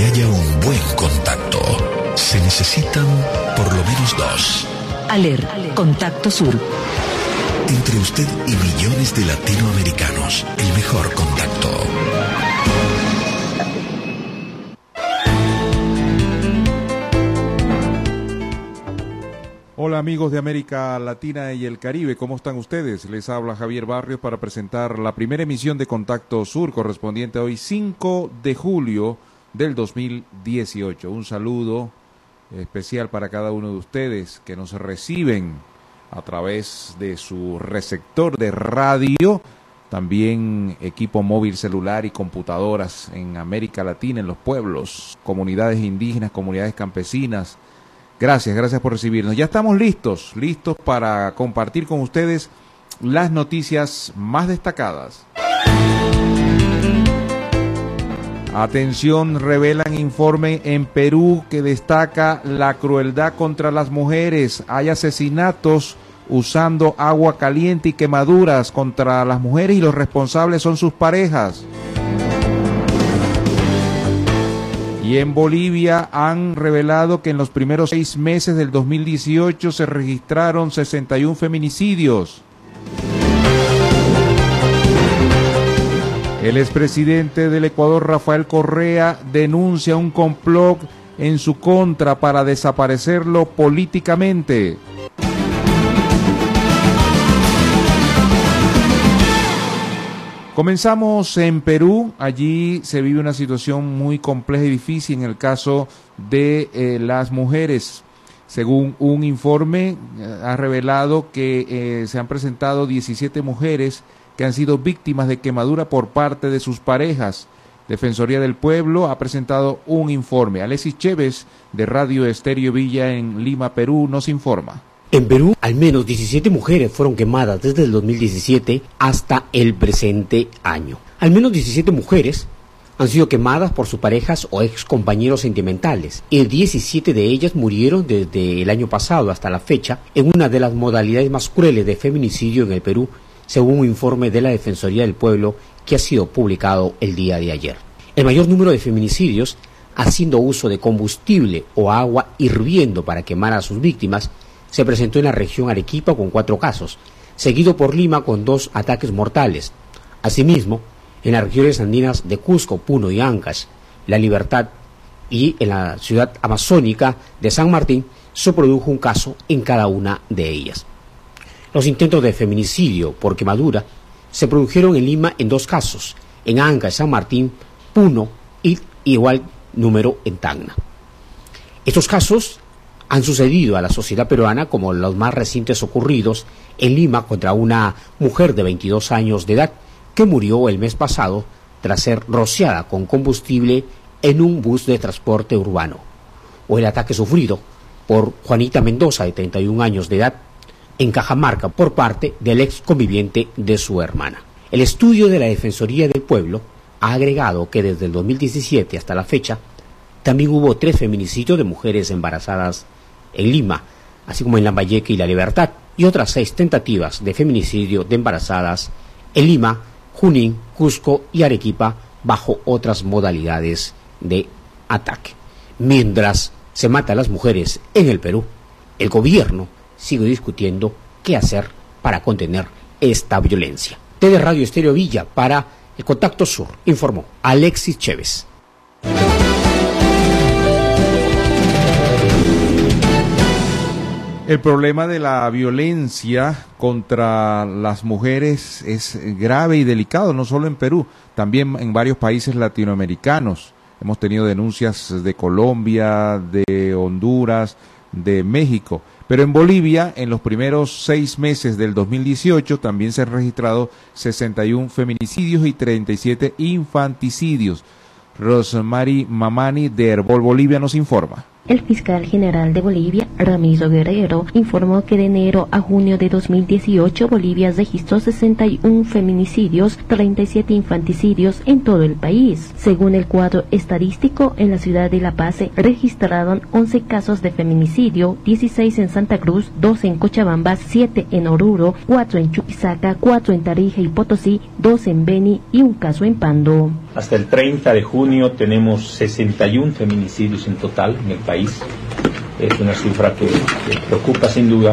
que haya un buen contacto, se necesitan por lo menos dos. Aler, Contacto Sur. Entre usted y millones de latinoamericanos, el mejor contacto. Hola amigos de América Latina y el Caribe, ¿cómo están ustedes? Les habla Javier Barrios para presentar la primera emisión de Contacto Sur correspondiente a hoy 5 de julio del 2018. Un saludo especial para cada uno de ustedes que nos reciben a través de su receptor de radio, también equipo móvil celular y computadoras en América Latina, en los pueblos, comunidades indígenas, comunidades campesinas, Gracias, gracias por recibirnos. Ya estamos listos, listos para compartir con ustedes las noticias más destacadas. Atención, revelan informe en Perú que destaca la crueldad contra las mujeres. Hay asesinatos usando agua caliente y quemaduras contra las mujeres y los responsables son sus parejas. Y en Bolivia han revelado que en los primeros seis meses del 2018 se registraron 61 feminicidios. El expresidente del Ecuador, Rafael Correa, denuncia un complot en su contra para desaparecerlo políticamente. Comenzamos en Perú, allí se vive una situación muy compleja y difícil en el caso de eh, las mujeres. Según un informe, eh, ha revelado que eh, se han presentado 17 mujeres que han sido víctimas de quemadura por parte de sus parejas. Defensoría del Pueblo ha presentado un informe. Alexis Chévez, de Radio Estéreo Villa en Lima, Perú, nos informa. En Perú, al menos 17 mujeres fueron quemadas desde el 2017 hasta el presente año. Al menos 17 mujeres han sido quemadas por sus parejas o ex compañeros sentimentales y 17 de ellas murieron desde el año pasado hasta la fecha en una de las modalidades más crueles de feminicidio en el Perú, según un informe de la Defensoría del Pueblo que ha sido publicado el día de ayer. El mayor número de feminicidios haciendo uso de combustible o agua hirviendo para quemar a sus víctimas se presentó en la región Arequipa con cuatro casos, seguido por Lima con dos ataques mortales. Asimismo, en las regiones andinas de Cusco, Puno y Ancash, La Libertad y en la ciudad amazónica de San Martín se produjo un caso en cada una de ellas. Los intentos de feminicidio por quemadura se produjeron en Lima en dos casos, en Ancash, San Martín, Puno y igual número en Tacna. Estos casos han sucedido a la sociedad peruana como los más recientes ocurridos en Lima contra una mujer de 22 años de edad que murió el mes pasado tras ser rociada con combustible en un bus de transporte urbano, o el ataque sufrido por Juanita Mendoza de 31 años de edad en Cajamarca por parte del ex conviviente de su hermana. El estudio de la Defensoría del Pueblo ha agregado que desde el 2017 hasta la fecha también hubo tres feminicidios de mujeres embarazadas en Lima, así como en Lambayeque y La Libertad, y otras seis tentativas de feminicidio de embarazadas en Lima, Junín, Cusco y Arequipa, bajo otras modalidades de ataque. Mientras se mata a las mujeres en el Perú, el gobierno sigue discutiendo qué hacer para contener esta violencia. TV Radio Estéreo Villa para el Contacto Sur, informó Alexis Chévez. El problema de la violencia contra las mujeres es grave y delicado, no solo en Perú, también en varios países latinoamericanos. Hemos tenido denuncias de Colombia, de Honduras, de México. Pero en Bolivia, en los primeros seis meses del 2018, también se han registrado 61 feminicidios y 37 infanticidios. Rosemary Mamani de Herbol Bolivia nos informa. El fiscal general de Bolivia, Ramiro Guerrero, informó que de enero a junio de 2018 Bolivia registró 61 feminicidios, 37 infanticidios en todo el país. Según el cuadro estadístico, en la ciudad de La Paz se registraron 11 casos de feminicidio, 16 en Santa Cruz, 2 en Cochabamba, 7 en Oruro, 4 en Chuquisaca, 4 en Tarija y Potosí, 2 en Beni y un caso en Pando. Hasta el 30 de junio tenemos 61 feminicidios en total en el país. Es una cifra que, preocupa sin duda.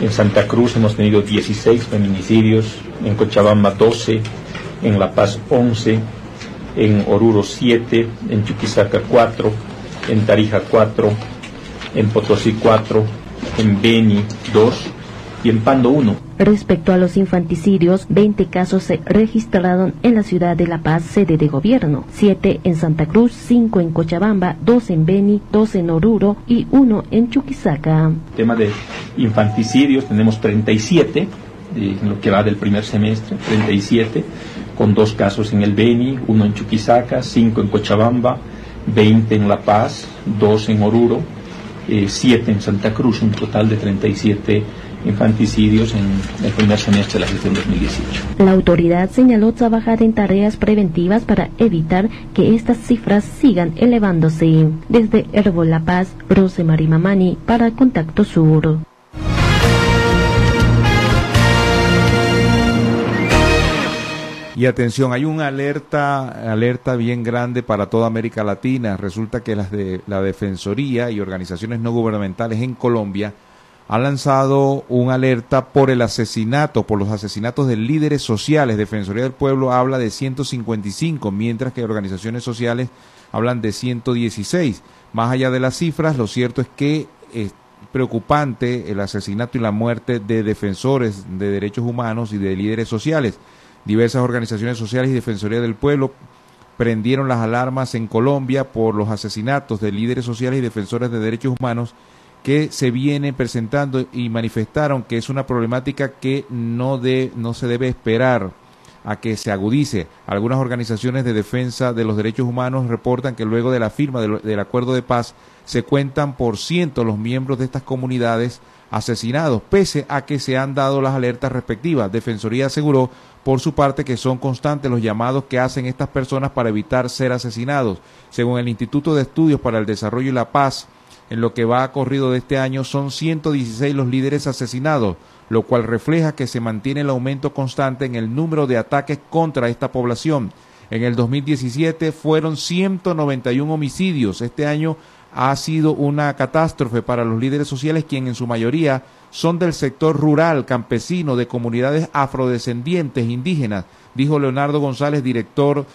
En Santa Cruz hemos tenido 16 feminicidios, en Cochabamba 12, en La Paz 11, en Oruro 7, en Chuquisaca 4, en Tarija 4, en Potosí 4, en Beni 2 y en Pando 1. Respecto a los infanticidios, 20 casos se registraron en la ciudad de La Paz, sede de gobierno, 7 en Santa Cruz, 5 en Cochabamba, 2 en Beni, 2 en Oruro y 1 en Chuquisaca. Tema de infanticidios, tenemos 37 en lo que va del primer semestre, 37, con dos casos en el Beni, uno en Chuquisaca, 5 en Cochabamba, 20 en La Paz, 2 en Oruro, 7 eh, en Santa Cruz, un total de 37 infanticidios en el primer semestre de la gestión 2018. La autoridad señaló trabajar en tareas preventivas para evitar que estas cifras sigan elevándose. Desde Herbo La Paz, Rosemary Mamani para Contacto Sur. Y atención, hay una alerta, alerta bien grande para toda América Latina. Resulta que las de la Defensoría y organizaciones no gubernamentales en Colombia ha lanzado un alerta por el asesinato, por los asesinatos de líderes sociales. Defensoría del Pueblo habla de 155, mientras que organizaciones sociales hablan de 116. Más allá de las cifras, lo cierto es que es preocupante el asesinato y la muerte de defensores de derechos humanos y de líderes sociales. Diversas organizaciones sociales y Defensoría del Pueblo prendieron las alarmas en Colombia por los asesinatos de líderes sociales y defensores de derechos humanos que se viene presentando y manifestaron que es una problemática que no, de, no se debe esperar a que se agudice. Algunas organizaciones de defensa de los derechos humanos reportan que luego de la firma del, acuerdo de paz se cuentan por ciento los miembros de estas comunidades asesinados, pese a que se han dado las alertas respectivas. Defensoría aseguró por su parte que son constantes los llamados que hacen estas personas para evitar ser asesinados. Según el Instituto de Estudios para el Desarrollo y la Paz, en lo que va corrido de este año son 116 los líderes asesinados, lo cual refleja que se mantiene el aumento constante en el número de ataques contra esta población. En el 2017 fueron 191 homicidios. Este año ha sido una catástrofe para los líderes sociales, quienes en su mayoría son del sector rural, campesino, de comunidades afrodescendientes, indígenas, dijo Leonardo González, director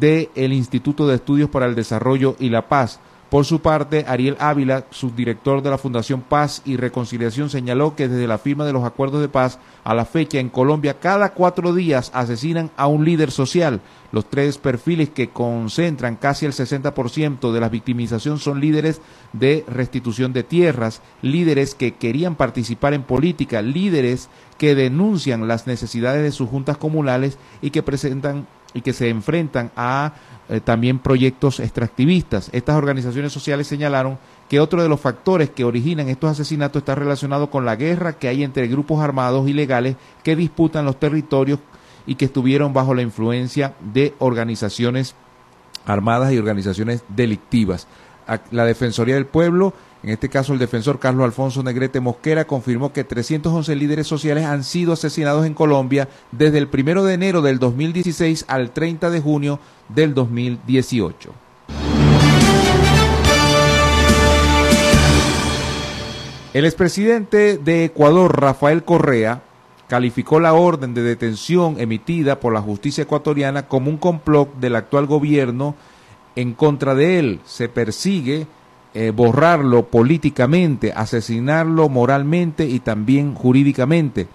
del Instituto de Estudios para el Desarrollo y la Paz. Por su parte, Ariel Ávila, subdirector de la Fundación Paz y Reconciliación, señaló que desde la firma de los acuerdos de paz a la fecha en Colombia, cada cuatro días asesinan a un líder social. Los tres perfiles que concentran casi el 60% de la victimización son líderes de restitución de tierras, líderes que querían participar en política, líderes que denuncian las necesidades de sus juntas comunales y que presentan y que se enfrentan a eh, también proyectos extractivistas. Estas organizaciones sociales señalaron que otro de los factores que originan estos asesinatos está relacionado con la guerra que hay entre grupos armados ilegales que disputan los territorios y que estuvieron bajo la influencia de organizaciones armadas y organizaciones delictivas. La Defensoría del Pueblo en este caso, el defensor Carlos Alfonso Negrete Mosquera confirmó que 311 líderes sociales han sido asesinados en Colombia desde el 1 de enero del 2016 al 30 de junio del 2018. El expresidente de Ecuador, Rafael Correa, calificó la orden de detención emitida por la justicia ecuatoriana como un complot del actual gobierno en contra de él. Se persigue eh, borrarlo políticamente, asesinarlo moralmente y también jurídicamente.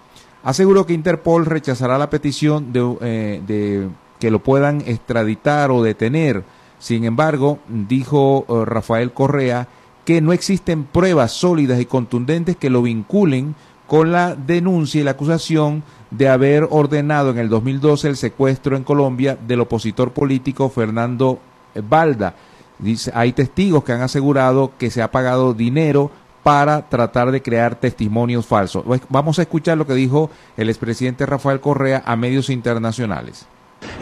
Aseguró que Interpol rechazará la petición de, eh, de que lo puedan extraditar o detener. Sin embargo, dijo eh, Rafael Correa que no existen pruebas sólidas y contundentes que lo vinculen con la denuncia y la acusación de haber ordenado en el 2012 el secuestro en Colombia del opositor político Fernando Balda Dice, hay testigos que han asegurado que se ha pagado dinero para tratar de crear testimonios falsos. Pues, vamos a escuchar lo que dijo el expresidente Rafael Correa a medios internacionales.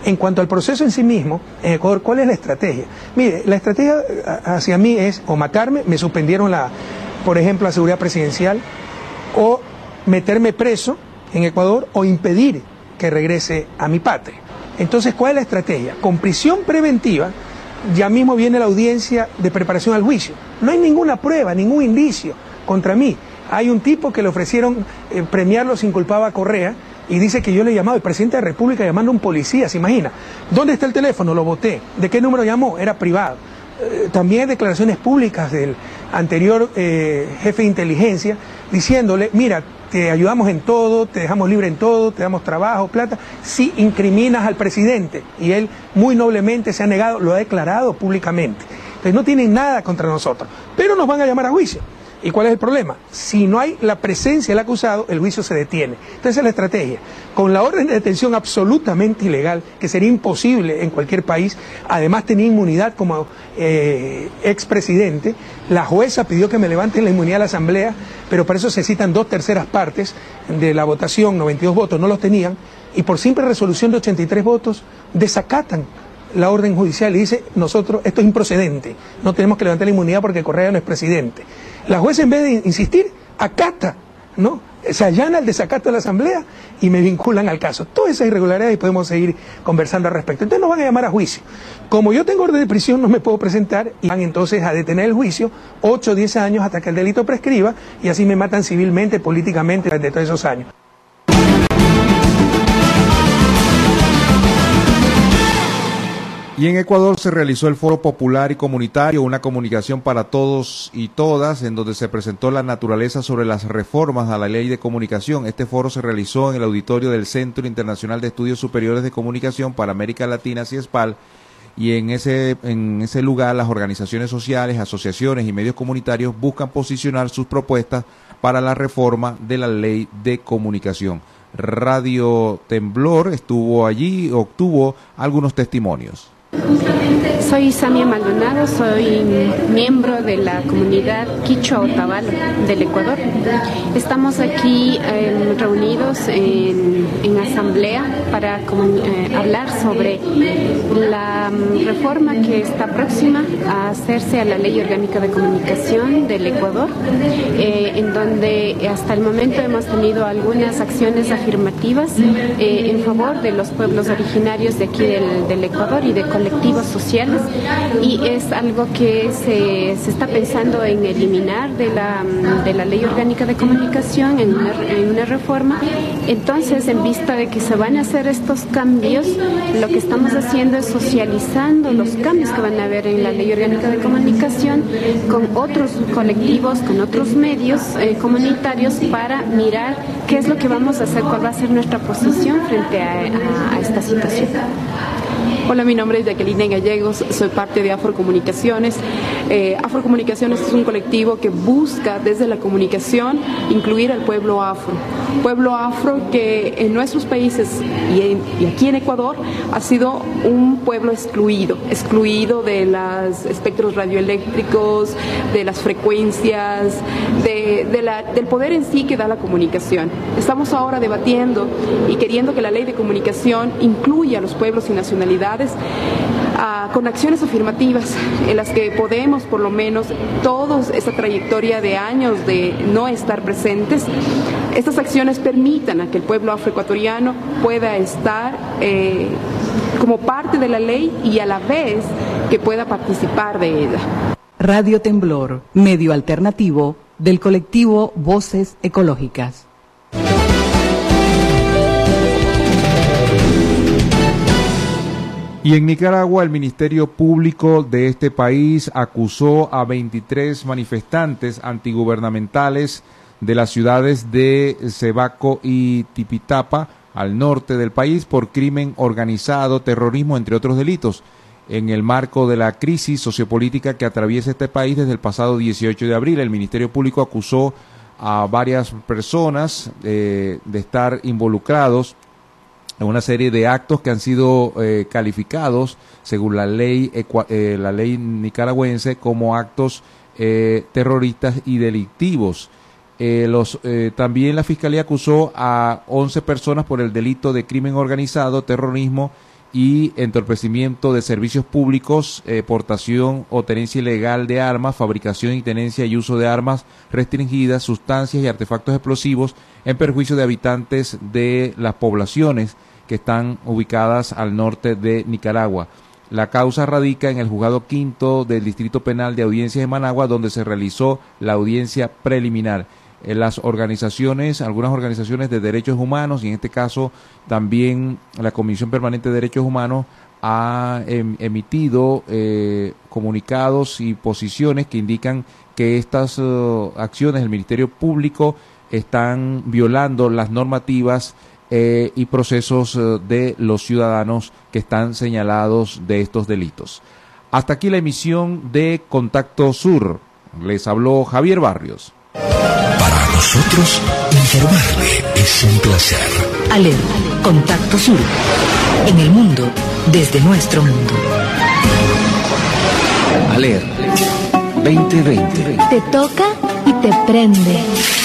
En cuanto al proceso en sí mismo, en Ecuador, ¿cuál es la estrategia? Mire, la estrategia hacia mí es o matarme, me suspendieron la, por ejemplo, la seguridad presidencial, o meterme preso en Ecuador o impedir que regrese a mi patria. Entonces, ¿cuál es la estrategia? Con prisión preventiva, ya mismo viene la audiencia de preparación al juicio. No hay ninguna prueba, ningún indicio contra mí. Hay un tipo que le ofrecieron eh, premiarlo sin culpaba a Correa y dice que yo le he llamado, el presidente de la República llamando a un policía, ¿se imagina? ¿Dónde está el teléfono? Lo voté. ¿De qué número llamó? Era privado. Eh, también declaraciones públicas del anterior eh, jefe de inteligencia diciéndole, mira, te ayudamos en todo, te dejamos libre en todo, te damos trabajo, plata, si incriminas al presidente. Y él muy noblemente se ha negado, lo ha declarado públicamente. Entonces no tienen nada contra nosotros, pero nos van a llamar a juicio. ¿Y cuál es el problema? Si no hay la presencia del acusado, el juicio se detiene. Entonces es la estrategia. Con la orden de detención absolutamente ilegal, que sería imposible en cualquier país, además tenía inmunidad como eh, expresidente, la jueza pidió que me levanten la inmunidad de la Asamblea, pero para eso se citan dos terceras partes de la votación, 92 votos, no los tenían, y por simple resolución de 83 votos desacatan la orden judicial y dice, nosotros, esto es improcedente, no tenemos que levantar la inmunidad porque Correa no es presidente. La jueza en vez de insistir, acata, ¿no? Se allana el desacato de la Asamblea y me vinculan al caso. Todas esas irregularidades y podemos seguir conversando al respecto. Entonces nos van a llamar a juicio. Como yo tengo orden de prisión, no me puedo presentar y van entonces a detener el juicio 8 o 10 años hasta que el delito prescriba y así me matan civilmente, políticamente, durante todos esos años. Y en Ecuador se realizó el Foro Popular y Comunitario, una comunicación para todos y todas, en donde se presentó la naturaleza sobre las reformas a la ley de comunicación. Este foro se realizó en el auditorio del Centro Internacional de Estudios Superiores de Comunicación para América Latina, CIESPAL, y en ese, en ese lugar las organizaciones sociales, asociaciones y medios comunitarios buscan posicionar sus propuestas para la reforma de la ley de comunicación. Radio Temblor estuvo allí, obtuvo algunos testimonios. Justamente soy Samia Maldonado, soy miembro de la comunidad Quichua Otavalo del Ecuador. Estamos aquí em, reunidos en, asamblea para eh, hablar sobre la mm, reforma que está próxima a hacerse a la Ley Orgánica de Comunicación del Ecuador, eh, en donde hasta el momento hemos tenido algunas acciones afirmativas eh, en favor de los pueblos originarios de aquí del, del Ecuador y de colectivos sociales y es algo que se, se está pensando en eliminar de la, de la ley orgánica de comunicación en una, reforma. Entonces, en vista de que se van a hacer estos cambios, lo que estamos haciendo es socializando los cambios que van a haber en la ley orgánica de comunicación con otros colectivos, con otros medios eh, comunitarios para mirar qué es lo que vamos a hacer, cuál va a ser nuestra posición frente a esta situación. Hola, mi nombre es Jacqueline Gallegos, soy parte de Afrocomunicaciones. Eh, Afrocomunicaciones es un colectivo que busca desde la comunicación incluir al pueblo afro. Pueblo afro que en nuestros países y, aquí en Ecuador ha sido un pueblo excluido, excluido de los espectros radioeléctricos, de las frecuencias, del poder en sí que da la comunicación. Estamos ahora debatiendo y queriendo que la ley de comunicación incluya a los pueblos y nacionalidades con acciones afirmativas en las que podemos, por lo menos, todos esa trayectoria de años de no estar presentes, estas acciones permitan a que el pueblo afroecuatoriano pueda estar eh, como parte de la ley y a la vez que pueda participar de ella. Radio Temblor, medio alternativo del colectivo Voces Ecológicas. Y en Nicaragua el Ministerio Público de este país acusó a 23 manifestantes antigubernamentales de las ciudades de Cebaco y Tipitapa, al norte del país, por crimen organizado, terrorismo, entre otros delitos, en el marco de la crisis sociopolítica que atraviesa este país desde el pasado 18 de abril. El Ministerio Público acusó a varias personas eh, de estar involucrados una serie de actos que han sido eh, calificados según la ley eh, la ley nicaragüense como actos eh, terroristas y delictivos. también la fiscalía acusó a 11 personas por el delito de crimen organizado, terrorismo y entorpecimiento de servicios públicos, portación o tenencia ilegal de armas, fabricación y tenencia y uso de armas restringidas, sustancias y artefactos explosivos en perjuicio de habitantes de las poblaciones que están ubicadas al norte de Nicaragua. La causa radica en el juzgado quinto del Distrito Penal de Audiencias de Managua, donde se realizó la audiencia preliminar. En las organizaciones, algunas organizaciones de derechos humanos, y en este caso también la Comisión Permanente de Derechos Humanos, ha em, emitido eh, comunicados y posiciones que indican que estas uh, acciones del Ministerio Público están violando las normativas eh, y procesos eh, de los ciudadanos que están señalados de estos delitos. Hasta aquí la emisión de Contacto Sur. Les habló Javier Barrios. Para nosotros, informarle es un placer. Ale, Contacto Sur. En el mundo, desde nuestro mundo. ALER 2020. Te toca y te prende.